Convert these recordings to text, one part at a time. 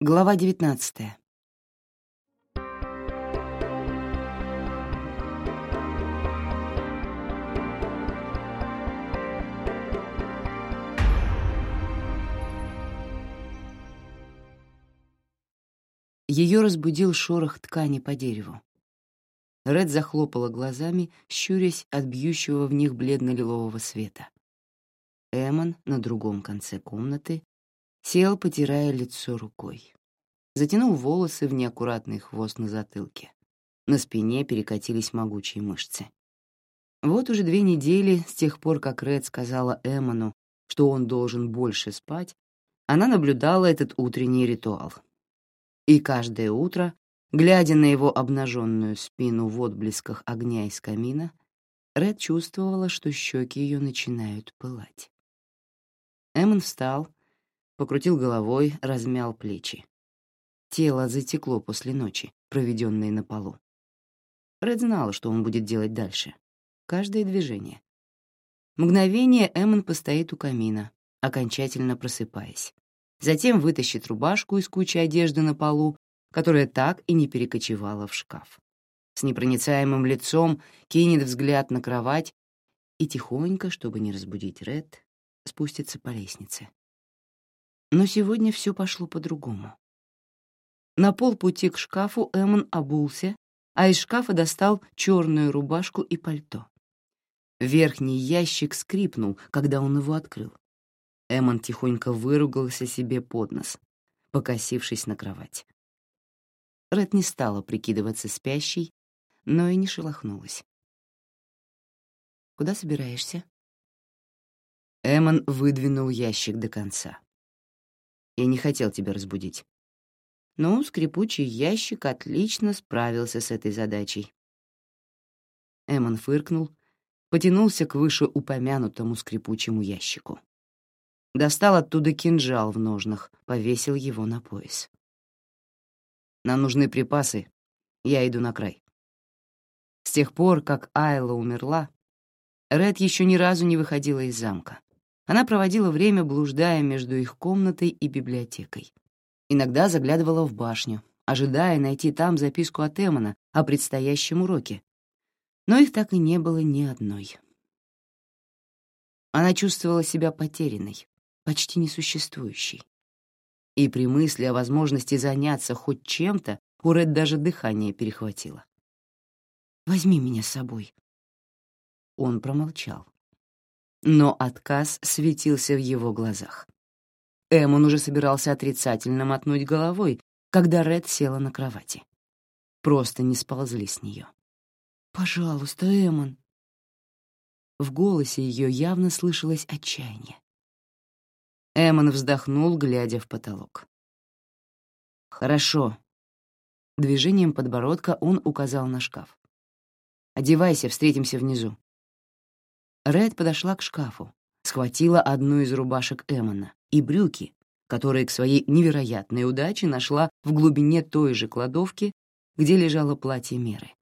Глава девятнадцатая. Ее разбудил шорох ткани по дереву. Ред захлопала глазами, щурясь от бьющего в них бледно-лилового света. Эмон на другом конце комнаты сел, потирая лицо рукой. Затянул волосы в неаккуратный хвост на затылке. На спине перекатились могучие мышцы. Вот уже две недели с тех пор, как Ред сказала Эмону, что он должен больше спать, она наблюдала этот утренний ритуал — и каждое утро, глядя на его обнаженную спину в отблесках огня из камина, Ред чувствовала, что щеки ее начинают пылать. Эммон встал, покрутил головой, размял плечи. Тело затекло после ночи, проведенной на полу. Ред знала, что он будет делать дальше. Каждое движение. Мгновение Эммон постоит у камина, окончательно просыпаясь. Затем вытащит рубашку из кучи одежды на полу, которая так и не перекочевала в шкаф. С непроницаемым лицом кинет взгляд на кровать и тихонько, чтобы не разбудить Ред, спустится по лестнице. Но сегодня все пошло по-другому. На полпути к шкафу Эммон обулся, а из шкафа достал черную рубашку и пальто. Верхний ящик скрипнул, когда он его открыл. Эммон тихонько выругался себе под нос, покосившись на кровать. Ред не стала прикидываться спящей, но и не шелохнулась. «Куда собираешься?» Эммон выдвинул ящик до конца. «Я не хотел тебя разбудить». Но скрипучий ящик отлично справился с этой задачей. Эммон фыркнул, потянулся к вышеупомянутому скрипучему ящику. Достал оттуда кинжал в ножнах, повесил его на пояс. «Нам нужны припасы. Я иду на край». С тех пор, как Айла умерла, Ред еще ни разу не выходила из замка. Она проводила время, блуждая между их комнатой и библиотекой. Иногда заглядывала в башню, ожидая найти там записку от Эмона о предстоящем уроке. Но их так и не было ни одной. Она чувствовала себя потерянной, почти несуществующий. И при мысли о возможности заняться хоть чем-то у Ред даже дыхание перехватило. «Возьми меня с собой». Он промолчал. Но отказ светился в его глазах. Эмон уже собирался отрицательно мотнуть головой, когда Ред села на кровати. Просто не сползли с нее. «Пожалуйста, Эмон». В голосе ее явно слышалось отчаяние. Эмон вздохнул, глядя в потолок. «Хорошо». Движением подбородка он указал на шкаф. «Одевайся, встретимся внизу». Ред подошла к шкафу, схватила одну из рубашек Эмона и брюки, которые к своей невероятной удаче нашла в глубине той же кладовки, где лежало платье Меры.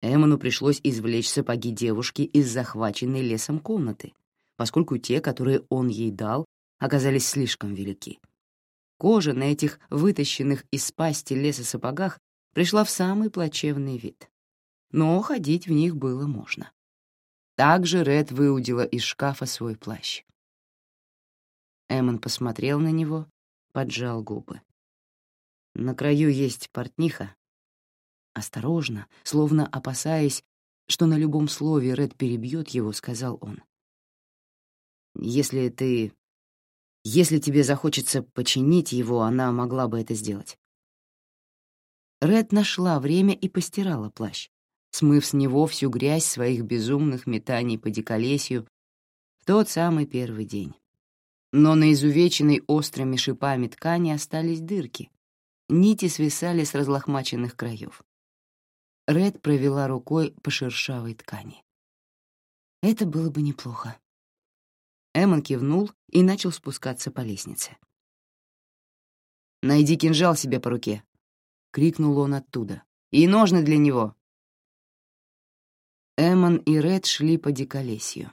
Эмону пришлось извлечь сапоги девушки из захваченной лесом комнаты, поскольку те, которые он ей дал, оказались слишком велики. Кожа на этих вытащенных из пасти леса сапогах пришла в самый плачевный вид. Но ходить в них было можно. Также Ред выудила из шкафа свой плащ. Эммон посмотрел на него, поджал губы. На краю есть портниха. Осторожно, словно опасаясь, что на любом слове Ред перебьет его, сказал он. Если ты... Если тебе захочется починить его, она могла бы это сделать. Ред нашла время и постирала плащ, смыв с него всю грязь своих безумных метаний по диколесью в тот самый первый день. Но на изувеченной острыми шипами ткани остались дырки. Нити свисали с разлохмаченных краев. Ред провела рукой по шершавой ткани. Это было бы неплохо. Эммон кивнул и начал спускаться по лестнице. «Найди кинжал себе по руке!» — крикнул он оттуда. «И ножны для него!» Эммон и Ред шли по диколесью.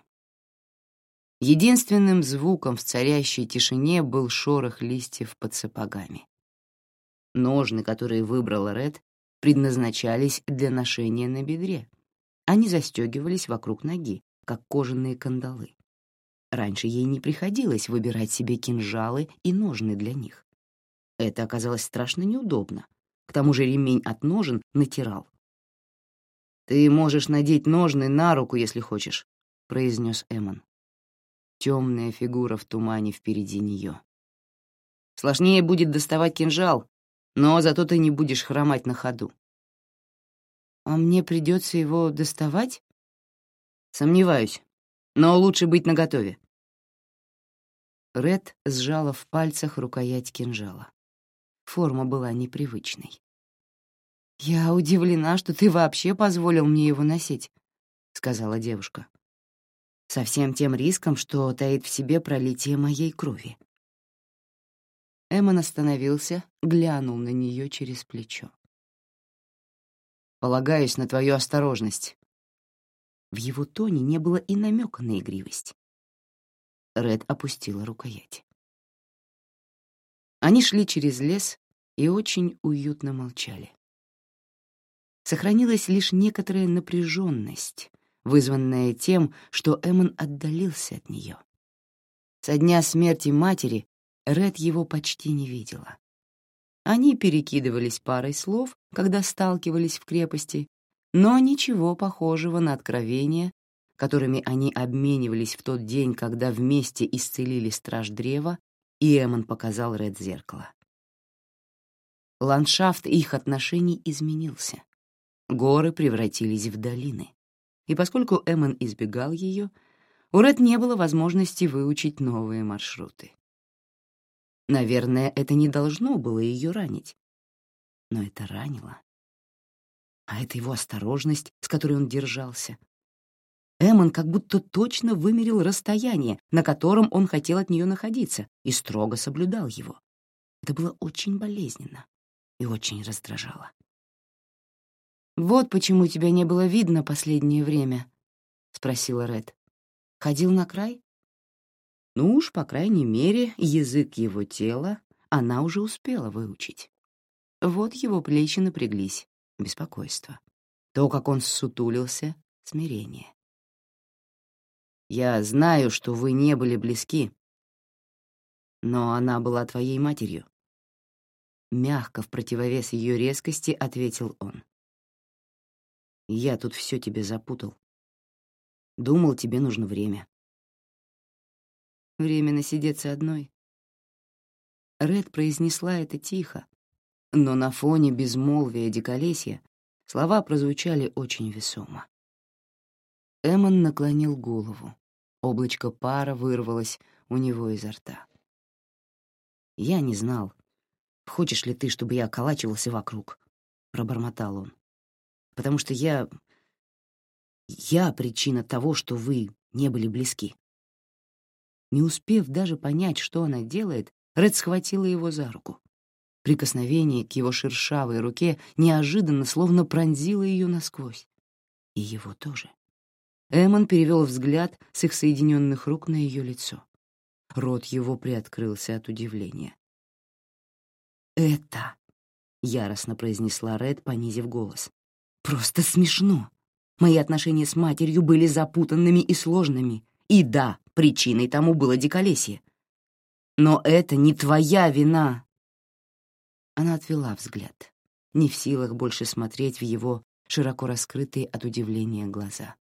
Единственным звуком в царящей тишине был шорох листьев под сапогами. Ножны, которые выбрала Ред, предназначались для ношения на бедре. Они застегивались вокруг ноги, как кожаные кандалы. Раньше ей не приходилось выбирать себе кинжалы и ножны для них. Это оказалось страшно неудобно. К тому же ремень от ножен натирал. «Ты можешь надеть ножны на руку, если хочешь», — произнес Эмон. Темная фигура в тумане впереди нее. «Сложнее будет доставать кинжал, но зато ты не будешь хромать на ходу». «А мне придется его доставать?» «Сомневаюсь, но лучше быть наготове». Ред сжала в пальцах рукоять кинжала. Форма была непривычной. «Я удивлена, что ты вообще позволил мне его носить», — сказала девушка. «Со всем тем риском, что таит в себе пролитие моей крови». Эммон остановился, глянул на нее через плечо. «Полагаюсь на твою осторожность». В его тоне не было и намека на игривость. Ред опустила рукоять. Они шли через лес и очень уютно молчали сохранилась лишь некоторая напряженность, вызванная тем, что Эммон отдалился от нее. Со дня смерти матери Ред его почти не видела. Они перекидывались парой слов, когда сталкивались в крепости, но ничего похожего на откровения, которыми они обменивались в тот день, когда вместе исцелили страж древа, и Эммон показал Ред зеркало. Ландшафт их отношений изменился. Горы превратились в долины. И поскольку Эммон избегал ее, у Ред не было возможности выучить новые маршруты. Наверное, это не должно было ее ранить. Но это ранило. А это его осторожность, с которой он держался. Эммон как будто точно вымерил расстояние, на котором он хотел от нее находиться, и строго соблюдал его. Это было очень болезненно и очень раздражало. «Вот почему тебя не было видно последнее время», — спросила Ред. «Ходил на край?» Ну уж, по крайней мере, язык его тела она уже успела выучить. Вот его плечи напряглись, беспокойство. То, как он ссутулился, смирение. «Я знаю, что вы не были близки, но она была твоей матерью». Мягко, в противовес ее резкости, ответил он. Я тут все тебе запутал. Думал, тебе нужно время. Время насидеться одной. Ред произнесла это тихо, но на фоне безмолвия диколесья слова прозвучали очень весомо. Эммон наклонил голову. Облачко пара вырвалось у него изо рта. «Я не знал, хочешь ли ты, чтобы я околачивался вокруг?» — пробормотал он потому что я... Я причина того, что вы не были близки. Не успев даже понять, что она делает, Ред схватила его за руку. Прикосновение к его шершавой руке неожиданно словно пронзило ее насквозь. И его тоже. Эмон перевел взгляд с их соединенных рук на ее лицо. Рот его приоткрылся от удивления. «Это...» — яростно произнесла Ред, понизив голос. Просто смешно. Мои отношения с матерью были запутанными и сложными. И да, причиной тому было диколесье. Но это не твоя вина. Она отвела взгляд, не в силах больше смотреть в его широко раскрытые от удивления глаза.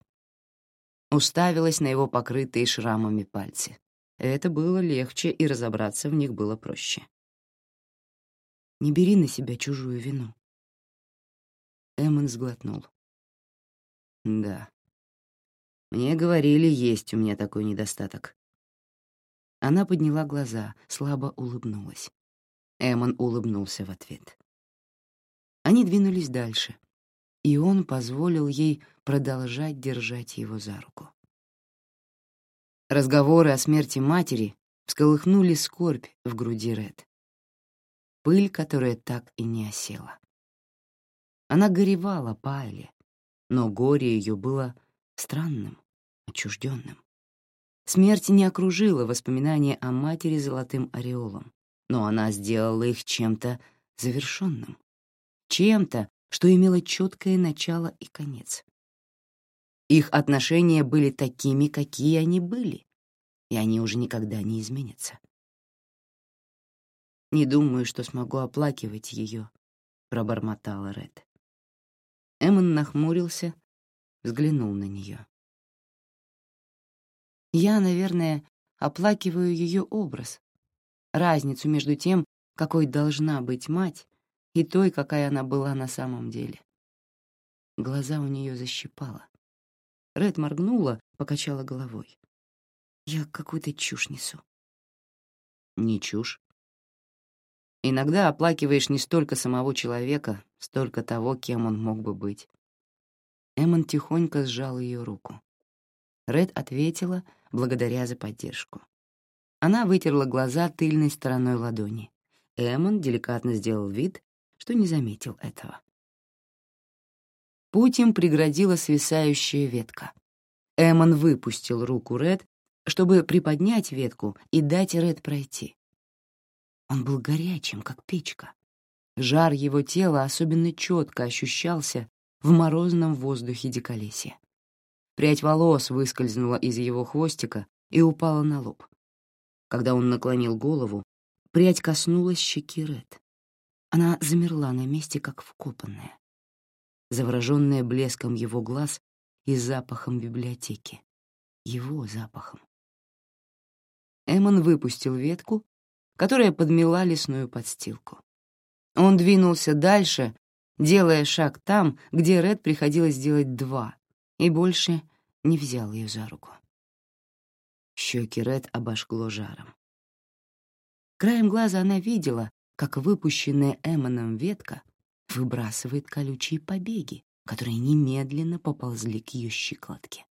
Уставилась на его покрытые шрамами пальцы. Это было легче, и разобраться в них было проще. Не бери на себя чужую вину. Эммон сглотнул. «Да. Мне говорили, есть у меня такой недостаток». Она подняла глаза, слабо улыбнулась. Эммон улыбнулся в ответ. Они двинулись дальше, и он позволил ей продолжать держать его за руку. Разговоры о смерти матери всколыхнули скорбь в груди Ред. Пыль, которая так и не осела. Она горевала по Айле, но горе ее было странным, отчужденным. Смерть не окружила воспоминания о матери золотым ореолом, но она сделала их чем-то завершенным, чем-то, что имело четкое начало и конец. Их отношения были такими, какие они были, и они уже никогда не изменятся. «Не думаю, что смогу оплакивать ее», — пробормотала Ред. Эммон нахмурился, взглянул на нее. «Я, наверное, оплакиваю ее образ, разницу между тем, какой должна быть мать, и той, какая она была на самом деле. Глаза у нее защипало. Ред моргнула, покачала головой. «Я какую-то чушь несу». «Не чушь. Иногда оплакиваешь не столько самого человека, столько того, кем он мог бы быть». Эммон тихонько сжал ее руку. Ред ответила, благодаря за поддержку. Она вытерла глаза тыльной стороной ладони. Эммон деликатно сделал вид, что не заметил этого. Путь им преградила свисающая ветка. Эммон выпустил руку Ред, чтобы приподнять ветку и дать Ред пройти. Он был горячим, как печка. Жар его тела особенно четко ощущался в морозном воздухе диколесья. Прядь волос выскользнула из его хвостика и упала на лоб. Когда он наклонил голову, прядь коснулась щеки Ред. Она замерла на месте, как вкопанная завороженная блеском его глаз и запахом библиотеки. Его запахом. Эмон выпустил ветку, которая подмела лесную подстилку. Он двинулся дальше, делая шаг там, где Ред приходилось делать два, и больше не взял ее за руку. Щеки Ред обожгло жаром. Краем глаза она видела, как выпущенная Эмоном ветка выбрасывает колючие побеги, которые немедленно поползли к ее щиколотке.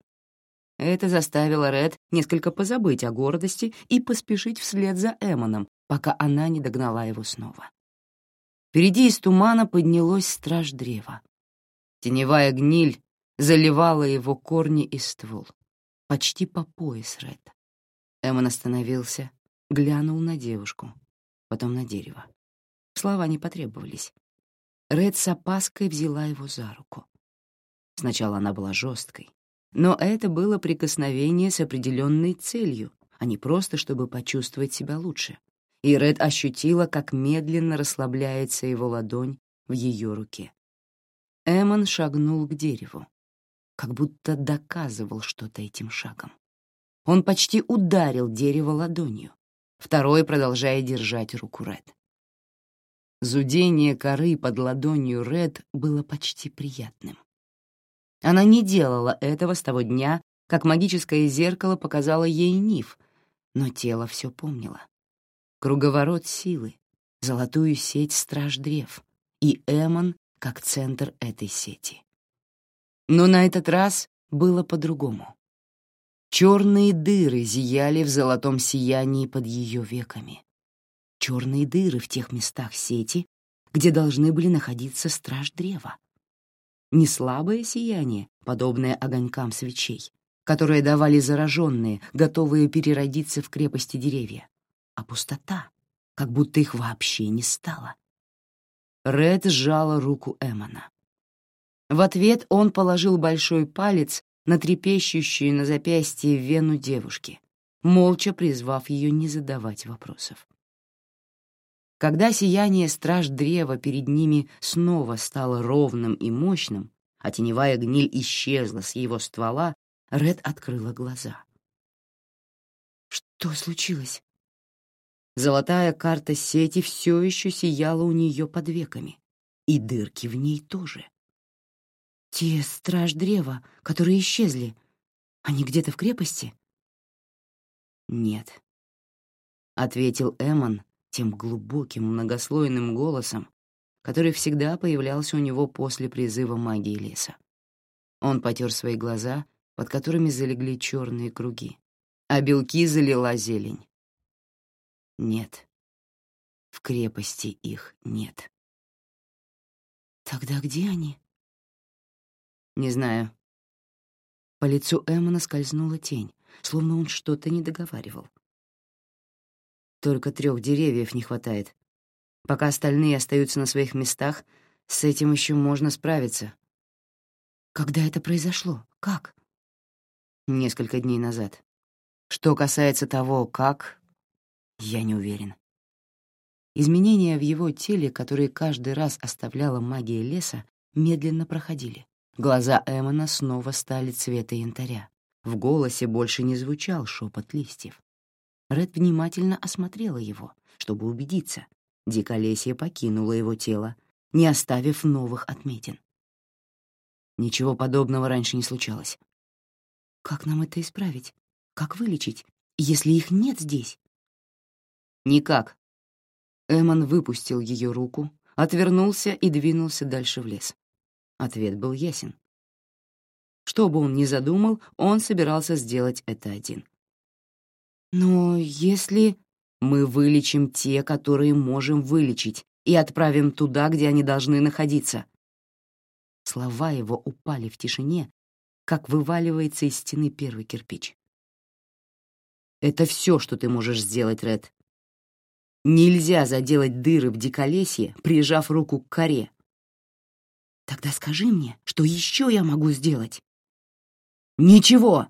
Это заставило Ред несколько позабыть о гордости и поспешить вслед за Эмоном, пока она не догнала его снова. Впереди из тумана поднялось страж древа. Теневая гниль заливала его корни и ствол. Почти по пояс Ред. Эмон остановился, глянул на девушку, потом на дерево. Слова не потребовались. Ред с опаской взяла его за руку. Сначала она была жесткой, но это было прикосновение с определенной целью, а не просто чтобы почувствовать себя лучше. И Ред ощутила, как медленно расслабляется его ладонь в ее руке. Эмон шагнул к дереву, как будто доказывал что-то этим шагом. Он почти ударил дерево ладонью, второй продолжая держать руку Ред. Зудение коры под ладонью Ред было почти приятным. Она не делала этого с того дня, как магическое зеркало показало ей Ниф, но тело все помнило. Круговорот силы, золотую сеть страж древ и Эмон как центр этой сети. Но на этот раз было по-другому. Черные дыры зияли в золотом сиянии под ее веками черные дыры в тех местах сети, где должны были находиться страж древа. Не слабое сияние, подобное огонькам свечей, которые давали зараженные, готовые переродиться в крепости деревья, а пустота, как будто их вообще не стало. Ред сжала руку Эмона. В ответ он положил большой палец на трепещущую на запястье вену девушки, молча призвав ее не задавать вопросов. Когда сияние страж древа перед ними снова стало ровным и мощным, а теневая гниль исчезла с его ствола, Ред открыла глаза. Что случилось? Золотая карта сети все еще сияла у нее под веками, и дырки в ней тоже. Те страж древа, которые исчезли, они где-то в крепости? Нет, — ответил Эмон, тем глубоким многослойным голосом, который всегда появлялся у него после призыва магии леса. Он потер свои глаза, под которыми залегли черные круги, а белки залила зелень. Нет, в крепости их нет. Тогда где они? Не знаю. По лицу Эммона скользнула тень, словно он что-то не договаривал. Только трех деревьев не хватает. Пока остальные остаются на своих местах, с этим еще можно справиться. Когда это произошло? Как? Несколько дней назад. Что касается того, как, я не уверен. Изменения в его теле, которые каждый раз оставляла магия леса, медленно проходили. Глаза Эммона снова стали цвета янтаря. В голосе больше не звучал шепот листьев. Ред внимательно осмотрела его, чтобы убедиться. Диколесье покинуло его тело, не оставив новых отметин. Ничего подобного раньше не случалось. Как нам это исправить? Как вылечить, если их нет здесь? Никак. Эмон выпустил ее руку, отвернулся и двинулся дальше в лес. Ответ был ясен. Что бы он ни задумал, он собирался сделать это один. «Но если...» «Мы вылечим те, которые можем вылечить, и отправим туда, где они должны находиться». Слова его упали в тишине, как вываливается из стены первый кирпич. «Это все, что ты можешь сделать, Ред. Нельзя заделать дыры в диколесье, прижав руку к коре. Тогда скажи мне, что еще я могу сделать? Ничего!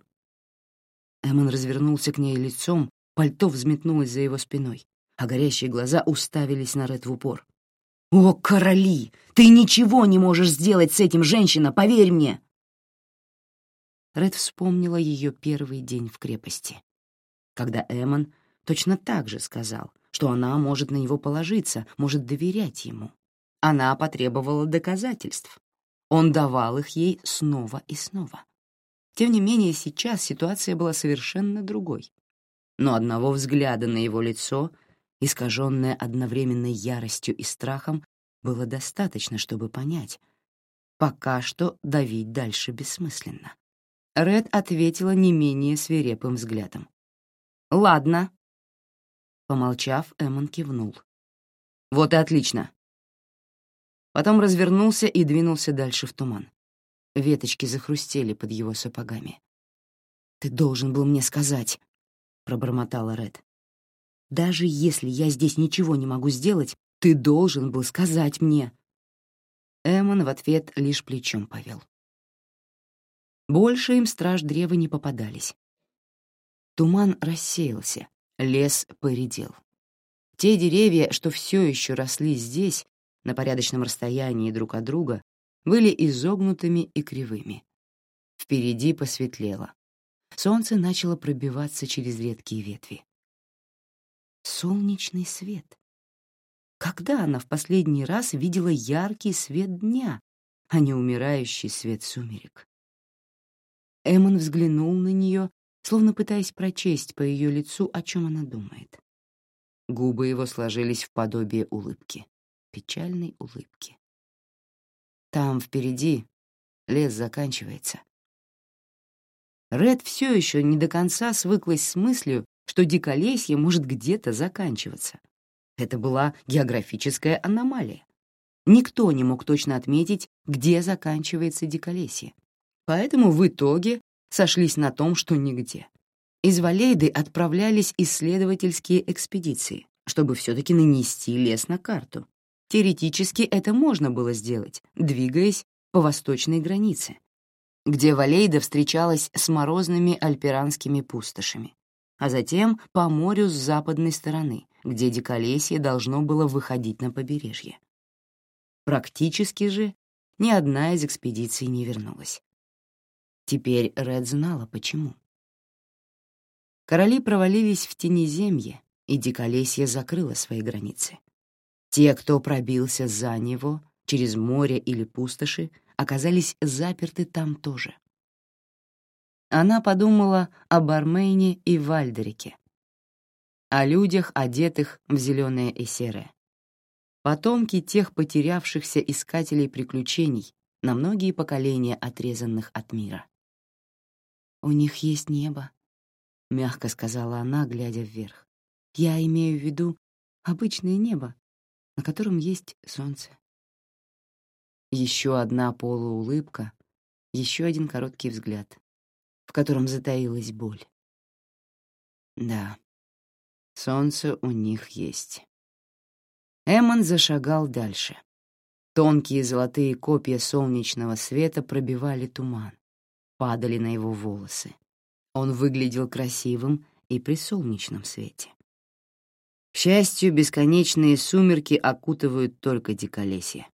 Эмон развернулся к ней лицом, пальто взметнулось за его спиной, а горящие глаза уставились на Ред в упор. «О, короли! Ты ничего не можешь сделать с этим, женщина, поверь мне!» Ред вспомнила ее первый день в крепости, когда Эмон точно так же сказал, что она может на него положиться, может доверять ему. Она потребовала доказательств. Он давал их ей снова и снова. Тем не менее, сейчас ситуация была совершенно другой. Но одного взгляда на его лицо, искаженное одновременно яростью и страхом, было достаточно, чтобы понять. Пока что давить дальше бессмысленно. Ред ответила не менее свирепым взглядом. «Ладно», Помолчав, Эммон кивнул. «Вот и отлично». Потом развернулся и двинулся дальше в туман. Веточки захрустели под его сапогами. «Ты должен был мне сказать», — пробормотала Ред. «Даже если я здесь ничего не могу сделать, ты должен был сказать мне». Эммон в ответ лишь плечом повел. Больше им страж древа не попадались. Туман рассеялся, Лес поредел. Те деревья, что все еще росли здесь, на порядочном расстоянии друг от друга, были изогнутыми и кривыми. Впереди посветлело. Солнце начало пробиваться через редкие ветви. Солнечный свет. Когда она в последний раз видела яркий свет дня, а не умирающий свет сумерек? Эмон взглянул на нее словно пытаясь прочесть по ее лицу, о чем она думает. Губы его сложились в подобие улыбки, печальной улыбки. Там, впереди, лес заканчивается. Ред все еще не до конца свыклась с мыслью, что диколесье может где-то заканчиваться. Это была географическая аномалия. Никто не мог точно отметить, где заканчивается диколесье. Поэтому в итоге сошлись на том, что нигде. Из Валейды отправлялись исследовательские экспедиции, чтобы все-таки нанести лес на карту. Теоретически это можно было сделать, двигаясь по восточной границе, где Валейда встречалась с морозными альпиранскими пустошами, а затем по морю с западной стороны, где диколесье должно было выходить на побережье. Практически же ни одна из экспедиций не вернулась. Теперь Ред знала, почему. Короли провалились в тенеземье, и диколесье закрыло свои границы. Те, кто пробился за него, через море или пустоши, оказались заперты там тоже. Она подумала об Армейне и Вальдерике, о людях, одетых в зеленое и серое. Потомки тех потерявшихся искателей приключений на многие поколения отрезанных от мира. «У них есть небо», — мягко сказала она, глядя вверх. «Я имею в виду обычное небо, на котором есть солнце». Еще одна полуулыбка, еще один короткий взгляд, в котором затаилась боль. Да, солнце у них есть. Эммон зашагал дальше. Тонкие золотые копья солнечного света пробивали туман, падали на его волосы. Он выглядел красивым и при солнечном свете. К счастью, бесконечные сумерки окутывают только диколесье.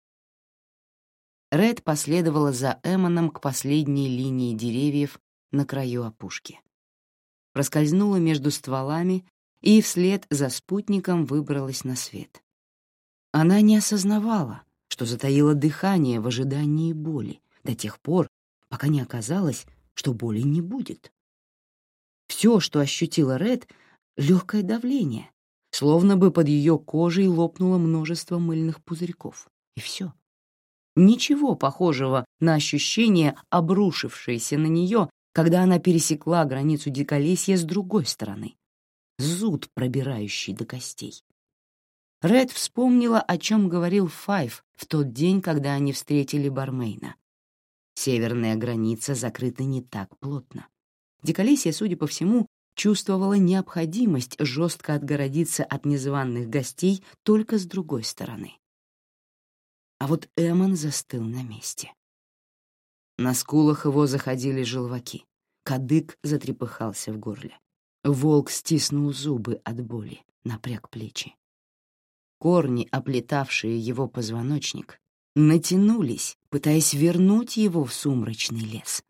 Ред последовала за Эммоном к последней линии деревьев на краю опушки. Проскользнула между стволами и вслед за спутником выбралась на свет. Она не осознавала, что затаила дыхание в ожидании боли до тех пор, пока не оказалось, что боли не будет. Все, что ощутила Ред, — легкое давление, словно бы под ее кожей лопнуло множество мыльных пузырьков. И все. Ничего похожего на ощущение, обрушившееся на нее, когда она пересекла границу диколесья с другой стороны. Зуд, пробирающий до костей. Ред вспомнила, о чем говорил Файв в тот день, когда они встретили Бармейна. Северная граница закрыта не так плотно. Диколесье, судя по всему, чувствовала необходимость жестко отгородиться от незваных гостей только с другой стороны. А вот Эмон застыл на месте. На скулах его заходили желваки. Кадык затрепыхался в горле. Волк стиснул зубы от боли, напряг плечи. Корни, оплетавшие его позвоночник, натянулись, пытаясь вернуть его в сумрачный лес.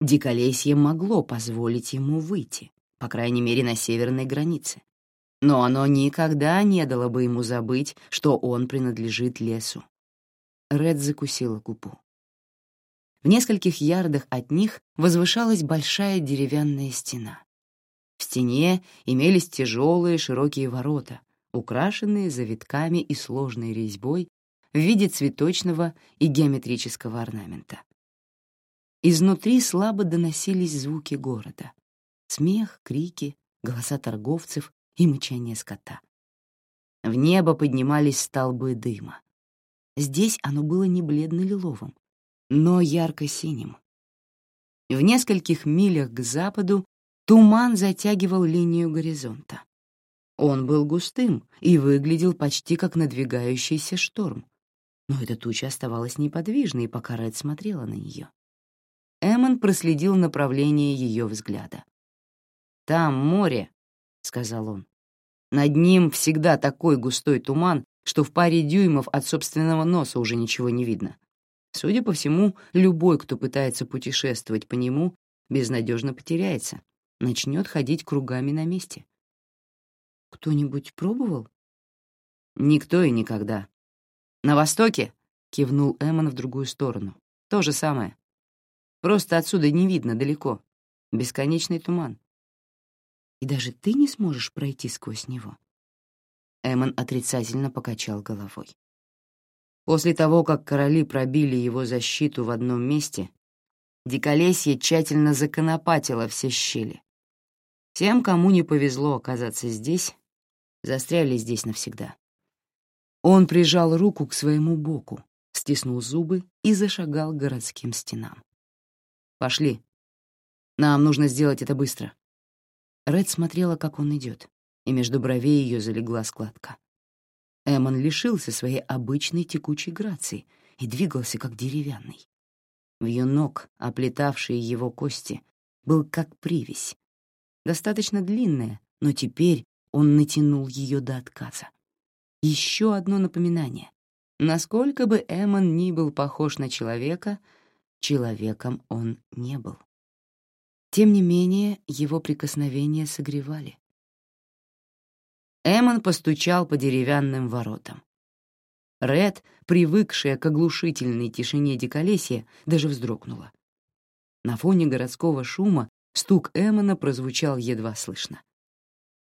Диколесье могло позволить ему выйти, по крайней мере, на северной границе. Но оно никогда не дало бы ему забыть, что он принадлежит лесу. Ред закусила губу. В нескольких ярдах от них возвышалась большая деревянная стена. В стене имелись тяжелые широкие ворота, украшенные завитками и сложной резьбой в виде цветочного и геометрического орнамента. Изнутри слабо доносились звуки города. Смех, крики, голоса торговцев и мычание скота. В небо поднимались столбы дыма. Здесь оно было не бледно-лиловым, но ярко-синим. В нескольких милях к западу туман затягивал линию горизонта. Он был густым и выглядел почти как надвигающийся шторм. Но эта туча оставалась неподвижной, пока Ред смотрела на нее. Эммон проследил направление ее взгляда. «Там море», — сказал он. «Над ним всегда такой густой туман, что в паре дюймов от собственного носа уже ничего не видно. Судя по всему, любой, кто пытается путешествовать по нему, безнадежно потеряется, начнет ходить кругами на месте. Кто-нибудь пробовал? Никто и никогда. На востоке, кивнул Эммон в другую сторону. То же самое. Просто отсюда не видно далеко. Бесконечный туман. И даже ты не сможешь пройти сквозь него. Эмон отрицательно покачал головой. После того, как короли пробили его защиту в одном месте, диколесье тщательно законопатило все щели. Тем, кому не повезло оказаться здесь, застряли здесь навсегда. Он прижал руку к своему боку, стиснул зубы и зашагал к городским стенам. Пошли. Нам нужно сделать это быстро. Ред смотрела, как он идет, и между бровей ее залегла складка. Эмон лишился своей обычной текучей грации и двигался как деревянный. Вьюнок, оплетавший его кости, был как привязь. Достаточно длинная, но теперь он натянул ее до отказа. Еще одно напоминание. Насколько бы Эмон ни был похож на человека — Человеком он не был. Тем не менее, его прикосновения согревали. Эмон постучал по деревянным воротам. Ред, привыкшая к оглушительной тишине диколесья, даже вздрогнула. На фоне городского шума стук Эмона прозвучал едва слышно.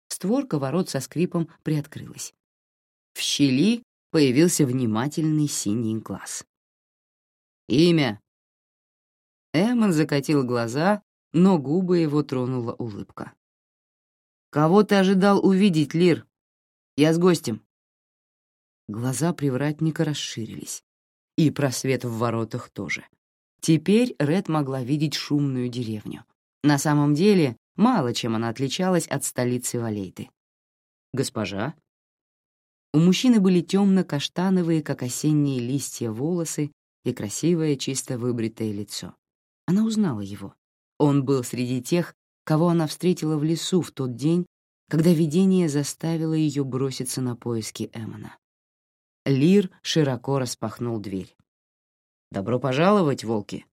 Створка ворот со скрипом приоткрылась. В щели появился внимательный синий глаз. «Имя?» Эммон закатил глаза, но губы его тронула улыбка. «Кого ты ожидал увидеть, Лир? Я с гостем». Глаза привратника расширились, и просвет в воротах тоже. Теперь Ред могла видеть шумную деревню. На самом деле Мало чем она отличалась от столицы Валейты. «Госпожа?» У мужчины были темно-каштановые, как осенние листья, волосы и красивое, чисто выбритое лицо. Она узнала его. Он был среди тех, кого она встретила в лесу в тот день, когда видение заставило ее броситься на поиски Эмона. Лир широко распахнул дверь. «Добро пожаловать, волки!»